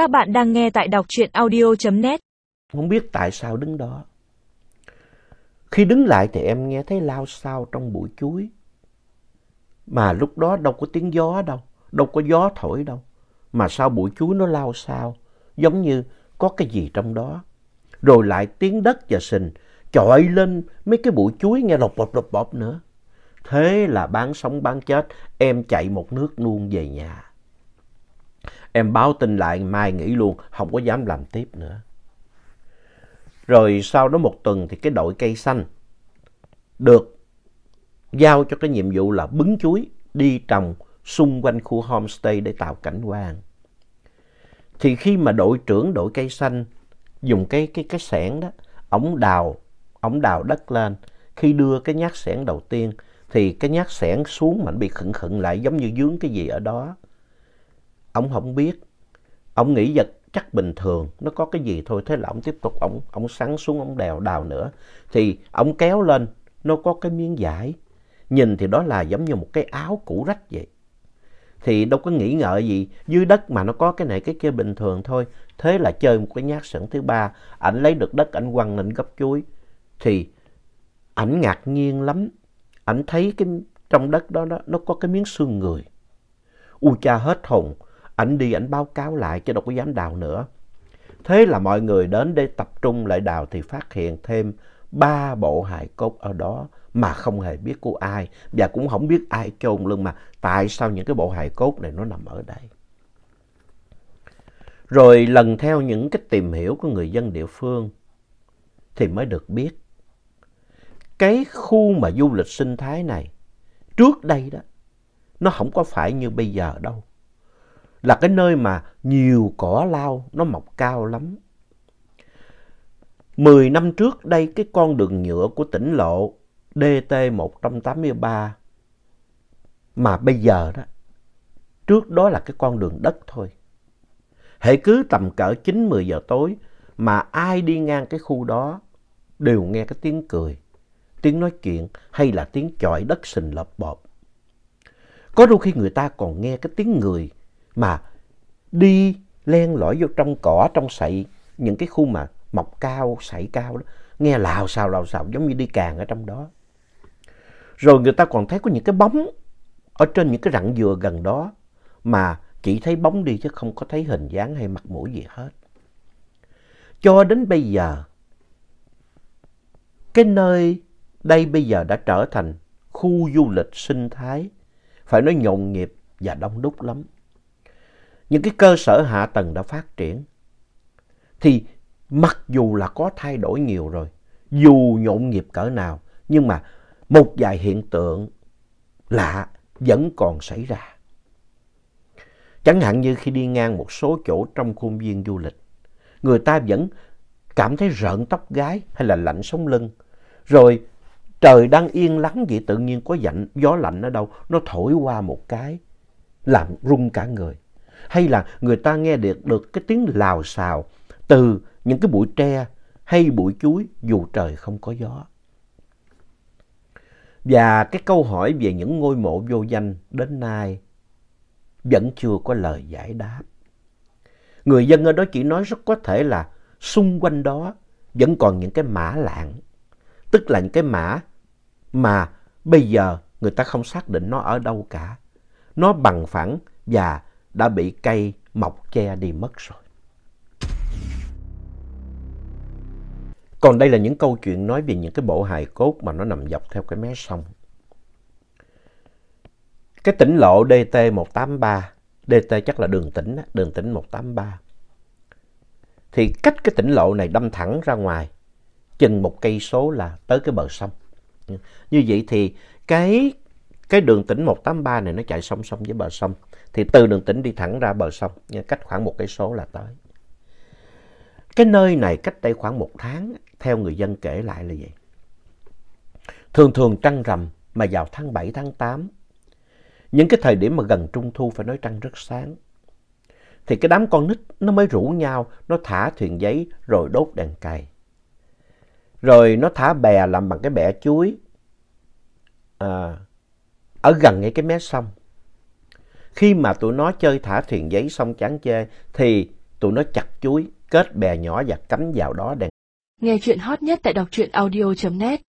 Các bạn đang nghe tại đọc truyện audio.net. Không biết tại sao đứng đó. Khi đứng lại thì em nghe thấy lao sao trong bụi chuối. Mà lúc đó đâu có tiếng gió đâu, đâu có gió thổi đâu. Mà sao bụi chuối nó lao sao, giống như có cái gì trong đó. Rồi lại tiếng đất và sình chọi lên mấy cái bụi chuối nghe lột bột lột bột nữa. Thế là bán sống bán chết, em chạy một nước luôn về nhà. Em báo tin lại mai nghỉ luôn, không có dám làm tiếp nữa. Rồi sau đó một tuần thì cái đội cây xanh được giao cho cái nhiệm vụ là bứng chuối đi trồng xung quanh khu homestay để tạo cảnh quan. Thì khi mà đội trưởng đội cây xanh dùng cái cái cái xẻng đó, ổng đào, ổng đào đất lên. Khi đưa cái nhát xẻng đầu tiên thì cái nhát xẻng xuống mà nó bị khựng khựng lại giống như dướng cái gì ở đó. Ông không biết, ông nghĩ vật chắc bình thường, nó có cái gì thôi. Thế là ông tiếp tục, ông, ông sắn xuống, ông đèo đào nữa. Thì ông kéo lên, nó có cái miếng vải. Nhìn thì đó là giống như một cái áo cũ rách vậy. Thì đâu có nghĩ ngợi gì, dưới đất mà nó có cái này cái kia bình thường thôi. Thế là chơi một cái nhát sẵn thứ ba, ảnh lấy được đất, ảnh quăng lên gấp chuối. Thì ảnh ngạc nhiên lắm, ảnh thấy cái trong đất đó, đó nó có cái miếng xương người. U cha hết hồn, ảnh đi, ảnh báo cáo lại chứ đâu có dám đào nữa. Thế là mọi người đến để tập trung lại đào thì phát hiện thêm ba bộ hài cốt ở đó mà không hề biết của ai và cũng không biết ai chôn lưng mà tại sao những cái bộ hài cốt này nó nằm ở đây. Rồi lần theo những cái tìm hiểu của người dân địa phương thì mới được biết, cái khu mà du lịch sinh thái này trước đây đó, nó không có phải như bây giờ đâu. Là cái nơi mà nhiều cỏ lau nó mọc cao lắm. Mười năm trước đây cái con đường nhựa của tỉnh lộ DT183 mà bây giờ đó trước đó là cái con đường đất thôi. Hệ cứ tầm cỡ 9-10 giờ tối mà ai đi ngang cái khu đó đều nghe cái tiếng cười, tiếng nói chuyện hay là tiếng chọi đất sình lợp bộp. Có đôi khi người ta còn nghe cái tiếng người mà đi len lỏi vô trong cỏ, trong sậy, những cái khu mà mọc cao, sậy cao đó, nghe lào xào lào xào giống như đi càng ở trong đó. Rồi người ta còn thấy có những cái bóng ở trên những cái rặng dừa gần đó mà chỉ thấy bóng đi chứ không có thấy hình dáng hay mặt mũi gì hết. Cho đến bây giờ, cái nơi đây bây giờ đã trở thành khu du lịch sinh thái, phải nói nhộn nhịp và đông đúc lắm. Những cái cơ sở hạ tầng đã phát triển, thì mặc dù là có thay đổi nhiều rồi, dù nhộn nhịp cỡ nào, nhưng mà một vài hiện tượng lạ vẫn còn xảy ra. Chẳng hạn như khi đi ngang một số chỗ trong khuôn viên du lịch, người ta vẫn cảm thấy rợn tóc gái hay là lạnh sống lưng. Rồi trời đang yên lắng vậy tự nhiên có dạnh, gió lạnh ở đâu, nó thổi qua một cái, làm rung cả người. Hay là người ta nghe được, được cái tiếng lào xào từ những cái bụi tre hay bụi chuối dù trời không có gió. Và cái câu hỏi về những ngôi mộ vô danh đến nay vẫn chưa có lời giải đáp. Người dân ở đó chỉ nói rất có thể là xung quanh đó vẫn còn những cái mã lạng, tức là những cái mã mà bây giờ người ta không xác định nó ở đâu cả. Nó bằng phẳng và đã bị cây mọc che đi mất rồi. Còn đây là những câu chuyện nói về những cái bộ hài cốt mà nó nằm dọc theo cái mé sông. Cái tỉnh lộ DT183, DT chắc là đường tỉnh, đường tỉnh 183. Thì cách cái tỉnh lộ này đâm thẳng ra ngoài, chừng một cây số là tới cái bờ sông. Như vậy thì cái, cái đường tỉnh 183 này nó chạy song song với bờ sông. Thì từ đường tỉnh đi thẳng ra bờ sông, cách khoảng một cây số là tới. Cái nơi này cách đây khoảng một tháng, theo người dân kể lại là vậy. Thường thường trăng rằm mà vào tháng 7, tháng 8, những cái thời điểm mà gần trung thu phải nói trăng rất sáng, thì cái đám con nít nó mới rủ nhau, nó thả thuyền giấy rồi đốt đèn cày. Rồi nó thả bè làm bằng cái bè chuối à, ở gần ngay cái mé sông. Khi mà tụi nó chơi thả thuyền giấy xong chán chê thì tụi nó chặt chuối, kết bè nhỏ và cắm vào đó đèn. Nghe chuyện hot nhất tại đọc truyện audio.net